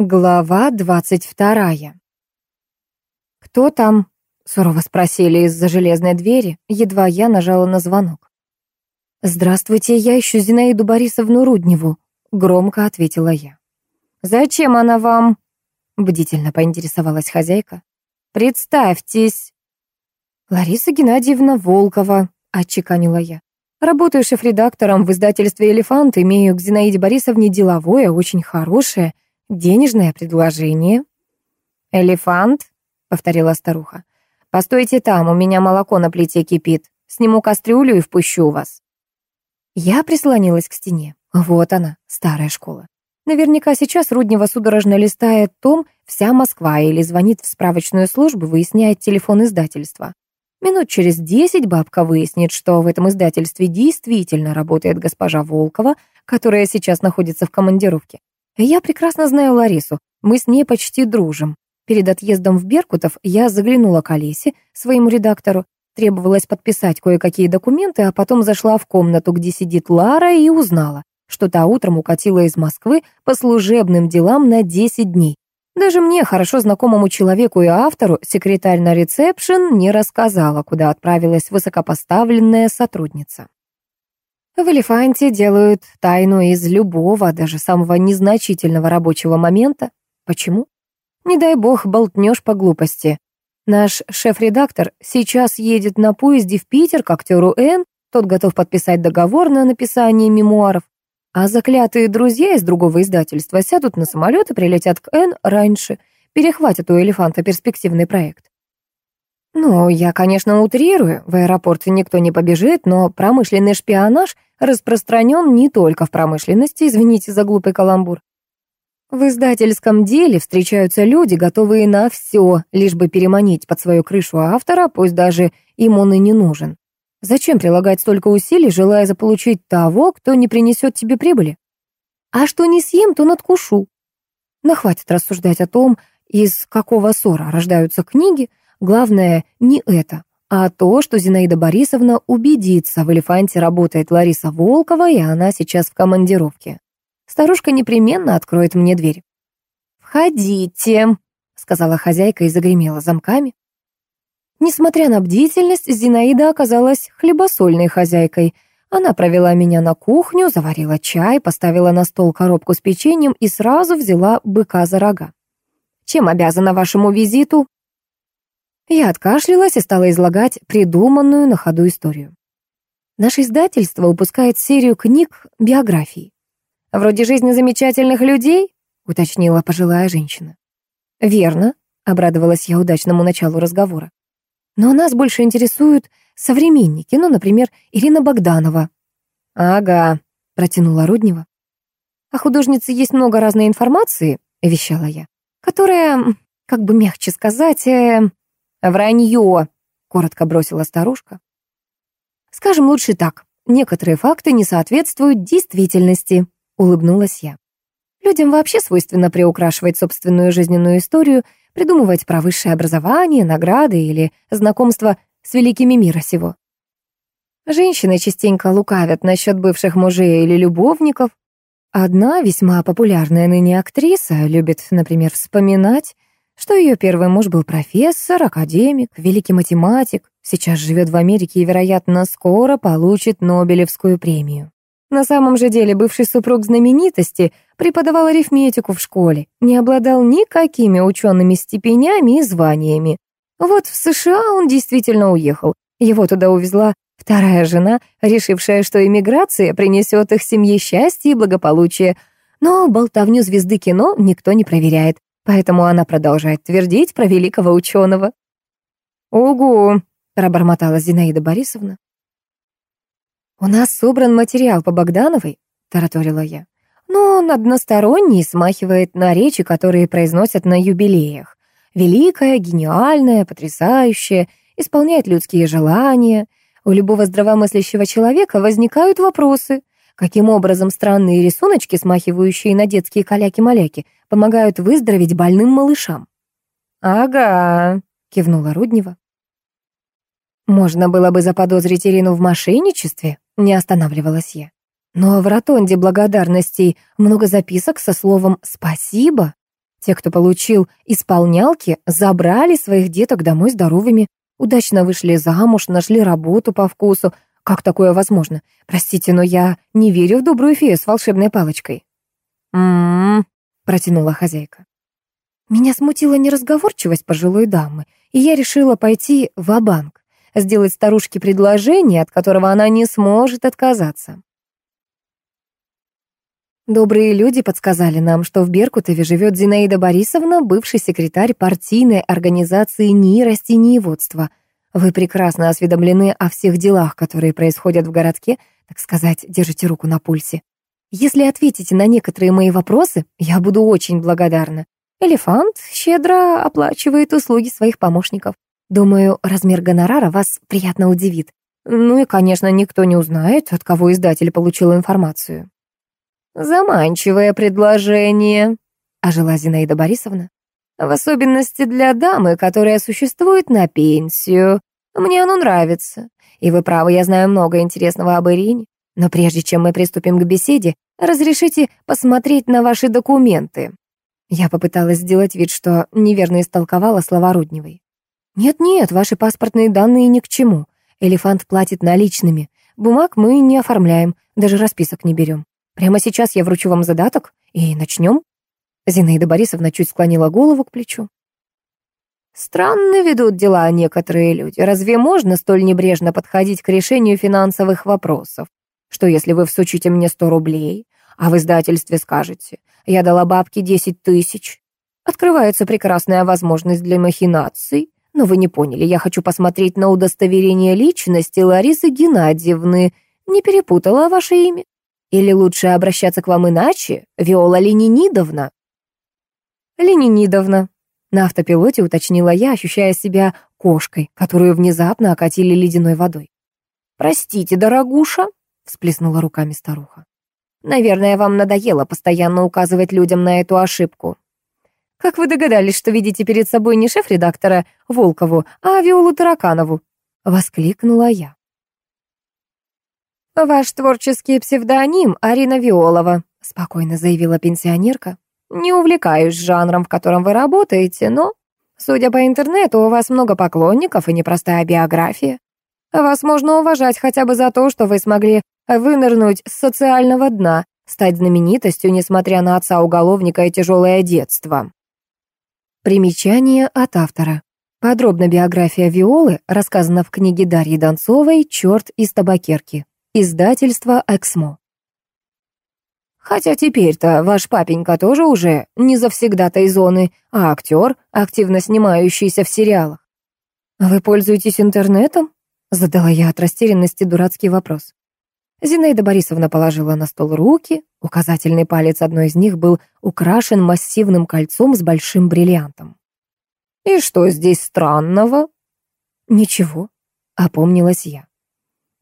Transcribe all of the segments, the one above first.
Глава двадцать вторая. «Кто там?» — сурово спросили из-за железной двери, едва я нажала на звонок. «Здравствуйте, я ищу Зинаиду Борисовну Рудневу», — громко ответила я. «Зачем она вам?» — бдительно поинтересовалась хозяйка. «Представьтесь». «Лариса Геннадьевна Волкова», — отчеканила я. «Работаю шеф-редактором в издательстве «Элефант», имею к Зинаиде Борисовне деловое, очень хорошее, денежное предложение». «Элефант?» — повторила старуха. «Постойте там, у меня молоко на плите кипит. Сниму кастрюлю и впущу вас». Я прислонилась к стене. Вот она, старая школа. Наверняка сейчас Руднева судорожно листает том «Вся Москва» или звонит в справочную службу, выясняет телефон издательства. Минут через десять бабка выяснит, что в этом издательстве действительно работает госпожа Волкова, которая сейчас находится в командировке. Я прекрасно знаю Ларису, мы с ней почти дружим. Перед отъездом в Беркутов я заглянула к Олесе, своему редактору, требовалось подписать кое-какие документы, а потом зашла в комнату, где сидит Лара, и узнала, что та утром укатила из Москвы по служебным делам на 10 дней. Даже мне, хорошо знакомому человеку и автору, секретарь на ресепшн не рассказала, куда отправилась высокопоставленная сотрудница. В «Элефанте» делают тайну из любого, даже самого незначительного рабочего момента. Почему? Не дай бог болтнешь по глупости. Наш шеф-редактор сейчас едет на поезде в Питер к актеру Н, тот готов подписать договор на написание мемуаров, а заклятые друзья из другого издательства сядут на самолет и прилетят к Н раньше, перехватят у «Элефанта» перспективный проект. Ну, я, конечно, утрирую, в аэропорт никто не побежит, но промышленный шпионаж распространен не только в промышленности, извините за глупый каламбур. В издательском деле встречаются люди, готовые на все, лишь бы переманить под свою крышу автора, пусть даже им он и не нужен. Зачем прилагать столько усилий, желая заполучить того, кто не принесет тебе прибыли? А что не съем, то надкушу. Но хватит рассуждать о том, из какого ссора рождаются книги, Главное не это, а то, что Зинаида Борисовна убедится, в «Элефанте» работает Лариса Волкова, и она сейчас в командировке. Старушка непременно откроет мне дверь. «Входите», — сказала хозяйка и загремела замками. Несмотря на бдительность, Зинаида оказалась хлебосольной хозяйкой. Она провела меня на кухню, заварила чай, поставила на стол коробку с печеньем и сразу взяла быка за рога. «Чем обязана вашему визиту?» Я откашлялась и стала излагать придуманную на ходу историю. Наше издательство выпускает серию книг биографий. «Вроде жизни замечательных людей?» — уточнила пожилая женщина. «Верно», — обрадовалась я удачному началу разговора. «Но нас больше интересуют современники, ну, например, Ирина Богданова». «Ага», — протянула Руднева. «О художнице есть много разной информации», — вещала я, «которая, как бы мягче сказать, э, «Вранье», — коротко бросила старушка. «Скажем лучше так, некоторые факты не соответствуют действительности», — улыбнулась я. Людям вообще свойственно приукрашивать собственную жизненную историю, придумывать про высшее образование, награды или знакомство с великими мира сего. Женщины частенько лукавят насчет бывших мужей или любовников. Одна весьма популярная ныне актриса любит, например, вспоминать, что ее первый муж был профессор, академик, великий математик, сейчас живет в Америке и, вероятно, скоро получит Нобелевскую премию. На самом же деле бывший супруг знаменитости преподавал арифметику в школе, не обладал никакими учеными степенями и званиями. Вот в США он действительно уехал. Его туда увезла вторая жена, решившая, что иммиграция принесет их семье счастье и благополучие. Но болтовню звезды кино никто не проверяет. Поэтому она продолжает твердить про великого ученого. «Угу», — пробормотала Зинаида Борисовна. «У нас собран материал по Богдановой», — тараторила я. «Но он односторонний смахивает на речи, которые произносят на юбилеях. Великая, гениальная, потрясающая, исполняет людские желания. У любого здравомыслящего человека возникают вопросы — Каким образом странные рисуночки, смахивающие на детские каляки-маляки, помогают выздороветь больным малышам? «Ага», — кивнула Руднева. «Можно было бы заподозрить Ирину в мошенничестве», — не останавливалась я. «Но в ротонде благодарностей много записок со словом «спасибо». Те, кто получил исполнялки, забрали своих деток домой здоровыми, удачно вышли замуж, нашли работу по вкусу. Как такое возможно? Простите, но я не верю в добрую фею с волшебной палочкой. «М-м-м», протянула хозяйка. Меня смутила неразговорчивость пожилой дамы, и я решила пойти в банк сделать старушке предложение, от которого она не сможет отказаться. Добрые люди подсказали нам, что в Беркутове живет Зинаида Борисовна, бывший секретарь партийной организации НИИ растениеводства. Вы прекрасно осведомлены о всех делах, которые происходят в городке, так сказать, держите руку на пульсе. Если ответите на некоторые мои вопросы, я буду очень благодарна. Элефант щедро оплачивает услуги своих помощников. Думаю, размер гонорара вас приятно удивит. Ну и, конечно, никто не узнает, от кого издатель получил информацию. «Заманчивое предложение», — ожила Зинаида Борисовна. «В особенности для дамы, которая существует на пенсию. Мне оно нравится. И вы правы, я знаю много интересного об Ирине. Но прежде чем мы приступим к беседе, разрешите посмотреть на ваши документы». Я попыталась сделать вид, что неверно истолковала слова Рудневой. «Нет-нет, ваши паспортные данные ни к чему. Элефант платит наличными. Бумаг мы не оформляем, даже расписок не берем. Прямо сейчас я вручу вам задаток и начнем. Зинаида Борисовна чуть склонила голову к плечу. Странно ведут дела некоторые люди. Разве можно столь небрежно подходить к решению финансовых вопросов? Что если вы всучите мне сто рублей, а в издательстве скажете, я дала бабке десять тысяч? Открывается прекрасная возможность для махинаций. Но вы не поняли, я хочу посмотреть на удостоверение личности Ларисы Геннадьевны. Не перепутала ваше имя? Или лучше обращаться к вам иначе? Виола Ленинидовна?» «Ленинидовна», — на автопилоте уточнила я, ощущая себя кошкой, которую внезапно окатили ледяной водой. «Простите, дорогуша», — всплеснула руками старуха. «Наверное, вам надоело постоянно указывать людям на эту ошибку. Как вы догадались, что видите перед собой не шеф-редактора Волкову, а Виолу Тараканову?» — воскликнула я. «Ваш творческий псевдоним Арина Виолова», — спокойно заявила пенсионерка. «Не увлекаюсь жанром, в котором вы работаете, но, судя по интернету, у вас много поклонников и непростая биография. Вас можно уважать хотя бы за то, что вы смогли вынырнуть с социального дна, стать знаменитостью, несмотря на отца-уголовника и тяжелое детство». Примечание от автора. Подробно биография Виолы рассказана в книге Дарьи Донцовой «Черт из табакерки». Издательство «Эксмо». Хотя теперь-то ваш папенька тоже уже не завсегдатай зоны, а актер, активно снимающийся в сериалах. «Вы пользуетесь интернетом?» — задала я от растерянности дурацкий вопрос. Зинаида Борисовна положила на стол руки, указательный палец одной из них был украшен массивным кольцом с большим бриллиантом. «И что здесь странного?» «Ничего», — опомнилась я.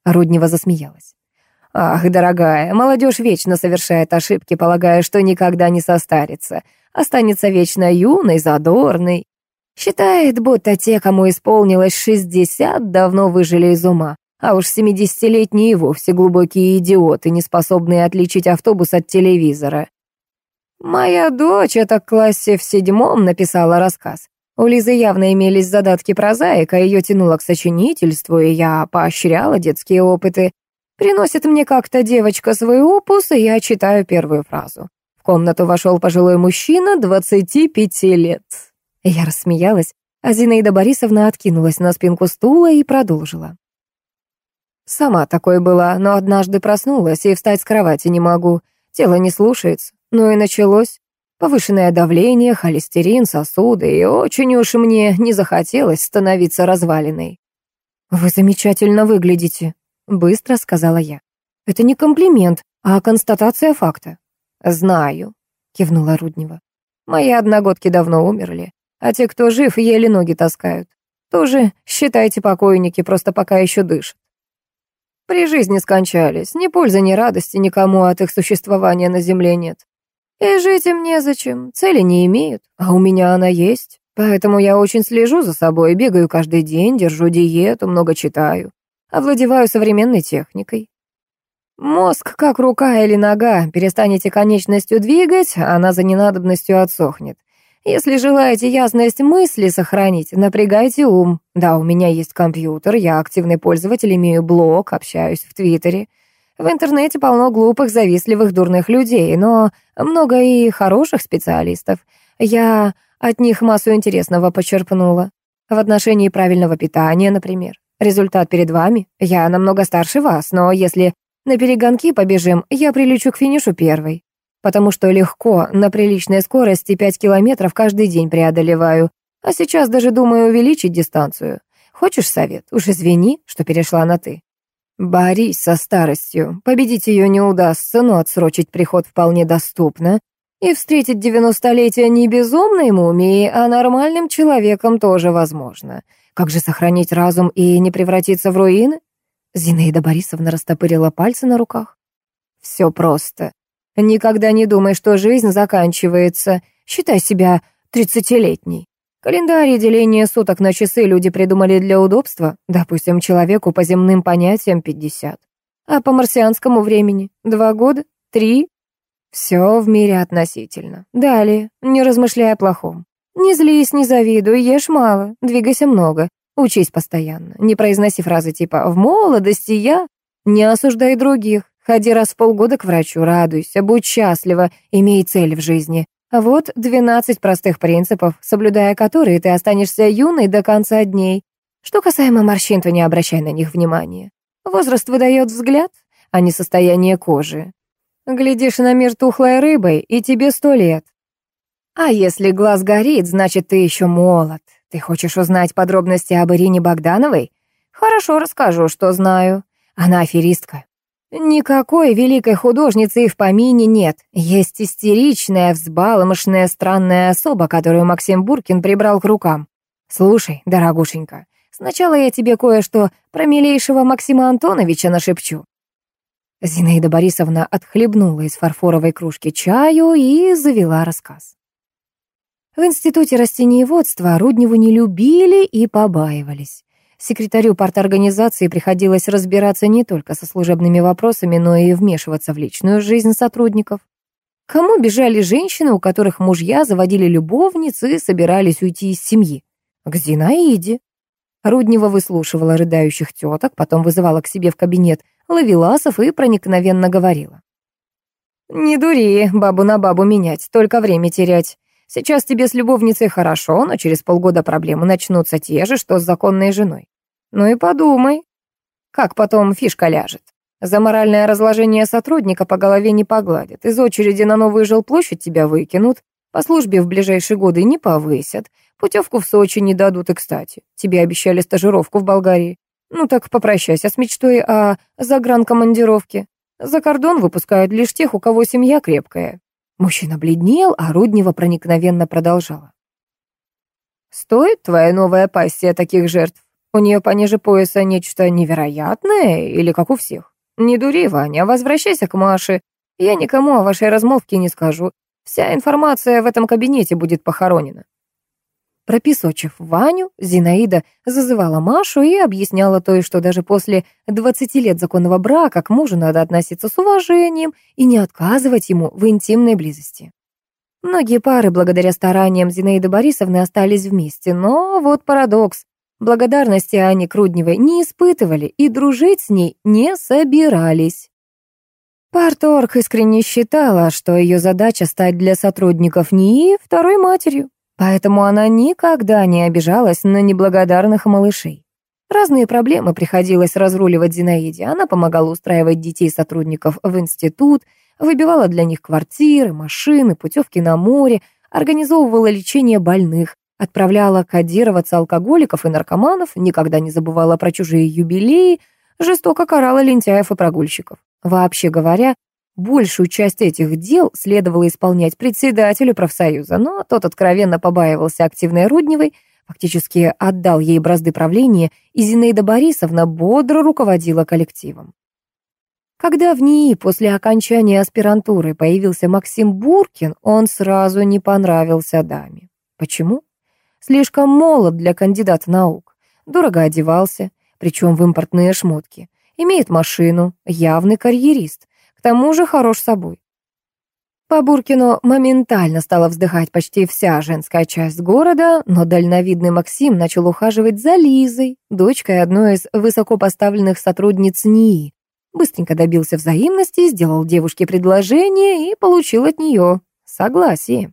Руднева засмеялась. «Ах, дорогая, молодежь вечно совершает ошибки, полагая, что никогда не состарится, останется вечно юной, задорной. Считает, будто те, кому исполнилось шестьдесят, давно выжили из ума, а уж семидесятилетние и вовсе глубокие идиоты, не способные отличить автобус от телевизора. Моя дочь, это в классе в седьмом, написала рассказ. У Лизы явно имелись задатки прозаика, ее тянуло к сочинительству, и я поощряла детские опыты. Приносит мне как-то девочка свой опус, и я читаю первую фразу. В комнату вошел пожилой мужчина, 25 лет. Я рассмеялась, а Зинаида Борисовна откинулась на спинку стула и продолжила. Сама такой была, но однажды проснулась и встать с кровати не могу. Тело не слушается. Ну и началось. Повышенное давление, холестерин, сосуды, и очень уж мне не захотелось становиться развалиной. «Вы замечательно выглядите», — быстро сказала я. «Это не комплимент, а констатация факта». «Знаю», — кивнула Руднева. «Мои одногодки давно умерли, а те, кто жив, еле ноги таскают. Тоже, считайте, покойники, просто пока еще дышат. При жизни скончались, ни пользы, ни радости никому от их существования на земле нет. И жить им незачем, цели не имеют, а у меня она есть. Поэтому я очень слежу за собой, бегаю каждый день, держу диету, много читаю, овладеваю современной техникой. Мозг, как рука или нога, перестанете конечностью двигать, она за ненадобностью отсохнет. Если желаете ясность мысли сохранить, напрягайте ум. Да, у меня есть компьютер, я активный пользователь, имею блог, общаюсь в Твиттере. В интернете полно глупых, завистливых, дурных людей, но много и хороших специалистов. Я от них массу интересного почерпнула. В отношении правильного питания, например. Результат перед вами. Я намного старше вас, но если на перегонки побежим, я прилечу к финишу первой потому что легко, на приличной скорости 5 километров каждый день преодолеваю, а сейчас даже думаю увеличить дистанцию. Хочешь совет? Уж извини, что перешла на «ты». Борись со старостью. Победить ее не удастся, но отсрочить приход вполне доступно. И встретить девяностолетие не безумной мумией, а нормальным человеком тоже возможно. Как же сохранить разум и не превратиться в руины? Зинаида Борисовна растопырила пальцы на руках. Все просто. Никогда не думай, что жизнь заканчивается. Считай себя тридцатилетней. Календарь и деление суток на часы люди придумали для удобства. Допустим, человеку по земным понятиям 50. А по марсианскому времени два года, три. Все в мире относительно. Далее, не размышляй о плохом. Не злись, не завидуй, ешь мало, двигайся много. Учись постоянно. Не произноси фразы типа «в молодости я». Не осуждай других. Ходи раз в полгода к врачу, радуйся, будь счастлива, имей цель в жизни. Вот 12 простых принципов, соблюдая которые ты останешься юной до конца дней. Что касаемо морщин, то не обращай на них внимания. Возраст выдает взгляд, а не состояние кожи. Глядишь на мир тухлой рыбой, и тебе сто лет. А если глаз горит, значит, ты еще молод. Ты хочешь узнать подробности об Ирине Богдановой? Хорошо расскажу, что знаю. Она аферистка. Никакой великой художницы и в помине нет. Есть истеричная, взбаломошная, странная особа, которую Максим Буркин прибрал к рукам. Слушай, дорогушенька, сначала я тебе кое-что про милейшего Максима Антоновича нашепчу. Зинаида Борисовна отхлебнула из фарфоровой кружки чаю и завела рассказ. В Институте растениеводства Рудневу не любили и побаивались. Секретарю парторганизации приходилось разбираться не только со служебными вопросами, но и вмешиваться в личную жизнь сотрудников. Кому бежали женщины, у которых мужья заводили любовниц и собирались уйти из семьи? К Зинаиде. Руднева выслушивала рыдающих теток, потом вызывала к себе в кабинет ловеласов и проникновенно говорила. «Не дури, бабу на бабу менять, только время терять. Сейчас тебе с любовницей хорошо, но через полгода проблемы начнутся те же, что с законной женой. Ну и подумай, как потом фишка ляжет. За моральное разложение сотрудника по голове не погладят, из очереди на новую жилплощадь тебя выкинут, по службе в ближайшие годы не повысят, путевку в Сочи не дадут и, кстати, тебе обещали стажировку в Болгарии. Ну так попрощайся с мечтой о загранкомандировке. За кордон выпускают лишь тех, у кого семья крепкая. Мужчина бледнел, а Руднева проникновенно продолжала. «Стоит твоя новая пассия таких жертв? У нее пониже пояса нечто невероятное или как у всех? Не дури, Ваня, возвращайся к Маше. Я никому о вашей размолвке не скажу. Вся информация в этом кабинете будет похоронена. Прописочив Ваню, Зинаида зазывала Машу и объясняла той, что даже после 20 лет законного брака к мужу надо относиться с уважением и не отказывать ему в интимной близости. Многие пары благодаря стараниям Зинаиды Борисовны остались вместе, но вот парадокс. Благодарности Ани Крудневой не испытывали и дружить с ней не собирались. Парторг искренне считала, что ее задача стать для сотрудников НИИ второй матерью, поэтому она никогда не обижалась на неблагодарных малышей. Разные проблемы приходилось разруливать Зинаиде. Она помогала устраивать детей сотрудников в институт, выбивала для них квартиры, машины, путевки на море, организовывала лечение больных, Отправляла кодироваться алкоголиков и наркоманов, никогда не забывала про чужие юбилеи, жестоко карала лентяев и прогульщиков. Вообще говоря, большую часть этих дел следовало исполнять председателю профсоюза, но тот откровенно побаивался активной Рудневой, фактически отдал ей бразды правления, и Зинаида Борисовна бодро руководила коллективом. Когда в НИИ после окончания аспирантуры появился Максим Буркин, он сразу не понравился даме. Почему? Слишком молод для кандидата наук. Дорого одевался, причем в импортные шмотки. Имеет машину, явный карьерист. К тому же хорош собой. По Буркину моментально стала вздыхать почти вся женская часть города, но дальновидный Максим начал ухаживать за Лизой, дочкой одной из высокопоставленных сотрудниц НИИ. Быстренько добился взаимности, сделал девушке предложение и получил от нее согласие.